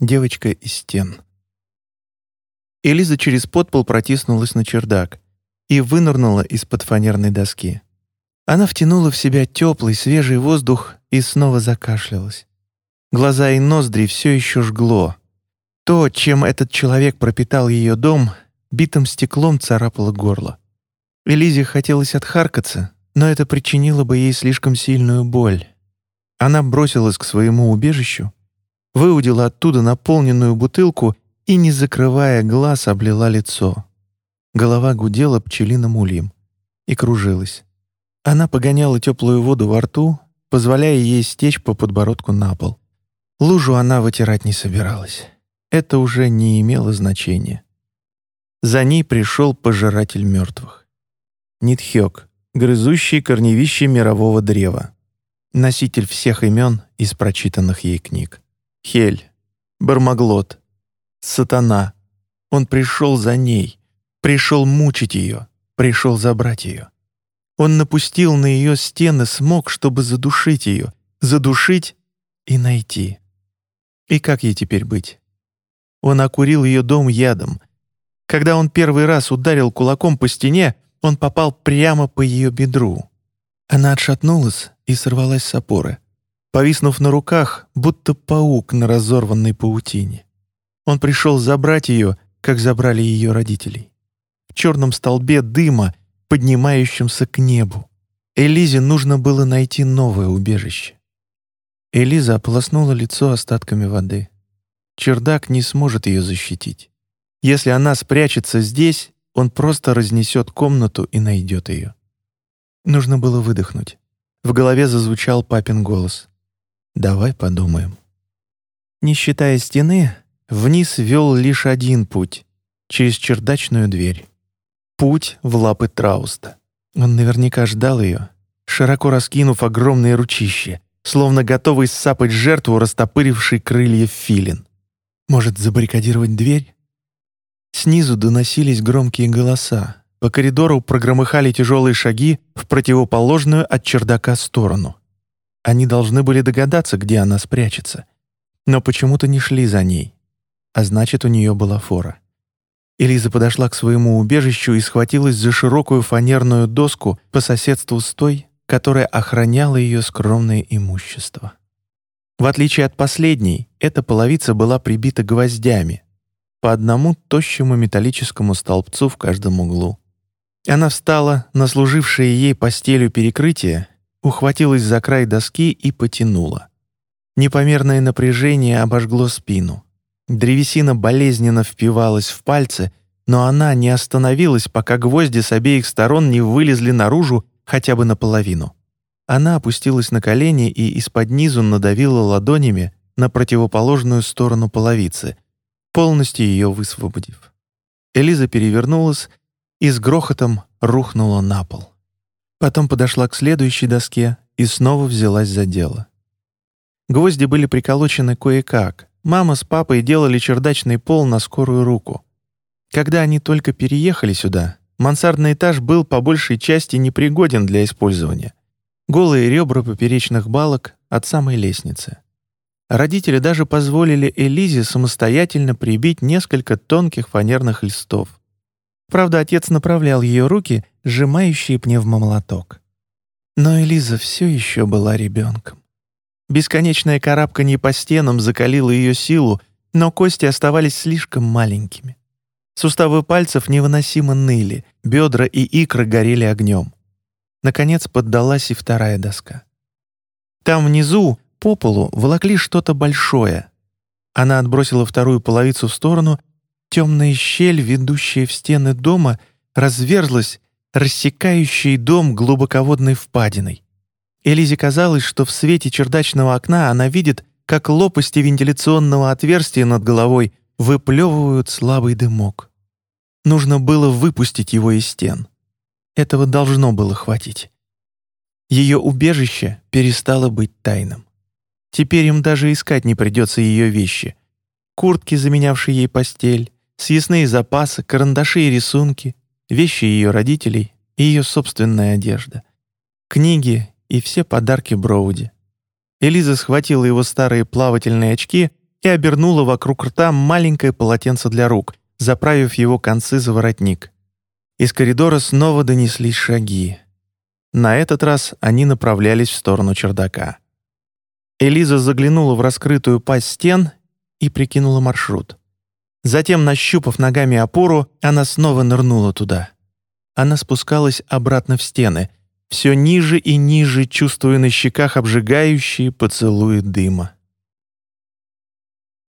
Девочка из стен. Элиза через подпол протиснулась на чердак и вынырнула из-под фанерной доски. Она втянула в себя теплый, свежий воздух и снова закашлялась. Глаза и ноздри все еще жгло. То, чем этот человек пропитал ее дом, битым стеклом царапало горло. Элизе хотелось отхаркаться, но это причинило бы ей слишком сильную боль. Она бросилась к своему убежищу, выудила оттуда наполненную бутылку и, не закрывая глаз, облила лицо. Голова гудела пчелиным ульем и кружилась. Она погоняла теплую воду во рту, позволяя ей стечь по подбородку на пол. Лужу она вытирать не собиралась. Это уже не имело значения. За ней пришел пожиратель мертвых. Нитхёк, грызущий корневище мирового древа. Носитель всех имен из прочитанных ей книг. Хель, Бармаглот, Сатана. Он пришел за ней, пришел мучить ее, пришел забрать ее. Он напустил на ее стены смог, чтобы задушить ее, задушить и найти. И как ей теперь быть? Он окурил ее дом ядом. Когда он первый раз ударил кулаком по стене, он попал прямо по ее бедру. Она отшатнулась и сорвалась с опоры повиснув на руках, будто паук на разорванной паутине. Он пришел забрать ее, как забрали ее родителей. В черном столбе дыма, поднимающемся к небу. Элизе нужно было найти новое убежище. Элиза ополоснула лицо остатками воды. Чердак не сможет ее защитить. Если она спрячется здесь, он просто разнесет комнату и найдет ее. Нужно было выдохнуть. В голове зазвучал папин голос. Давай подумаем. Не считая стены, вниз вел лишь один путь — через чердачную дверь. Путь в лапы Трауста. Он наверняка ждал ее, широко раскинув огромные ручище, словно готовый сапать жертву, растопыривший крылья филин. Может, забаррикадировать дверь? Снизу доносились громкие голоса. По коридору прогромыхали тяжелые шаги в противоположную от чердака сторону. Они должны были догадаться, где она спрячется. Но почему-то не шли за ней. А значит, у нее была фора. Элиза подошла к своему убежищу и схватилась за широкую фанерную доску по соседству с той, которая охраняла ее скромное имущество. В отличие от последней, эта половица была прибита гвоздями, по одному тощему металлическому столбцу в каждом углу. Она встала на служившее ей постелью перекрытие ухватилась за край доски и потянула. Непомерное напряжение обожгло спину. Древесина болезненно впивалась в пальцы, но она не остановилась, пока гвозди с обеих сторон не вылезли наружу хотя бы наполовину. Она опустилась на колени и из-под низу надавила ладонями на противоположную сторону половицы, полностью ее высвободив. Элиза перевернулась и с грохотом рухнула на пол. Потом подошла к следующей доске и снова взялась за дело. Гвозди были приколочены кое-как. Мама с папой делали чердачный пол на скорую руку. Когда они только переехали сюда, мансардный этаж был по большей части непригоден для использования. Голые ребра поперечных балок от самой лестницы. Родители даже позволили Элизе самостоятельно прибить несколько тонких фанерных листов. Правда, отец направлял ее руки сжимающий пневмомолоток. Но Элиза все еще была ребенком. Бесконечное карабканье по стенам закалило ее силу, но кости оставались слишком маленькими. Суставы пальцев невыносимо ныли, бедра и икры горели огнем. Наконец поддалась и вторая доска. Там внизу, по полу, волокли что-то большое. Она отбросила вторую половицу в сторону, темная щель, ведущая в стены дома, разверзлась, рассекающей дом глубоководной впадиной. Элизе казалось, что в свете чердачного окна она видит, как лопасти вентиляционного отверстия над головой выплевывают слабый дымок. Нужно было выпустить его из стен. Этого должно было хватить. Ее убежище перестало быть тайным. Теперь им даже искать не придется ее вещи. Куртки, заменявшие ей постель, съестные запасы, карандаши и рисунки, вещи ее родителей и ее собственная одежда, книги и все подарки Броуди. Элиза схватила его старые плавательные очки и обернула вокруг рта маленькое полотенце для рук, заправив его концы за воротник. Из коридора снова донеслись шаги. На этот раз они направлялись в сторону чердака. Элиза заглянула в раскрытую пасть стен и прикинула маршрут. Затем, нащупав ногами опору, она снова нырнула туда. Она спускалась обратно в стены, все ниже и ниже, чувствуя на щеках обжигающие поцелуи дыма.